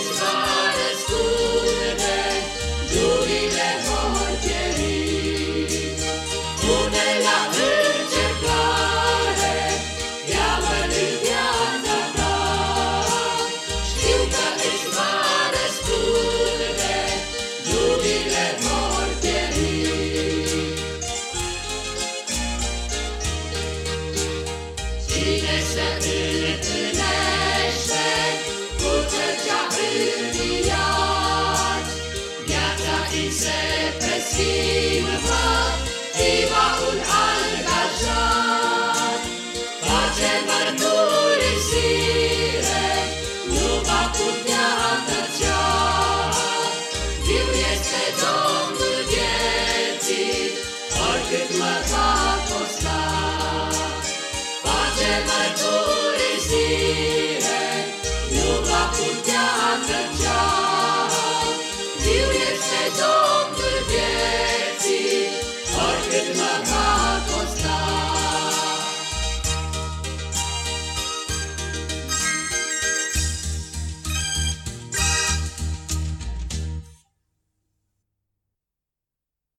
Știu că îți va răspunde, durile vor pieri. Pune la încercare, ia-mă din viața ta. Știu că îți va răspunde, durile vor pieri. Cine să întâlnește prinse pe silvă, Tiva un angajat. Face mărturisire, nu va putea tăcea. Viu este Domnul vieții, oricât mă va costa. Face mărturisire, nu va putea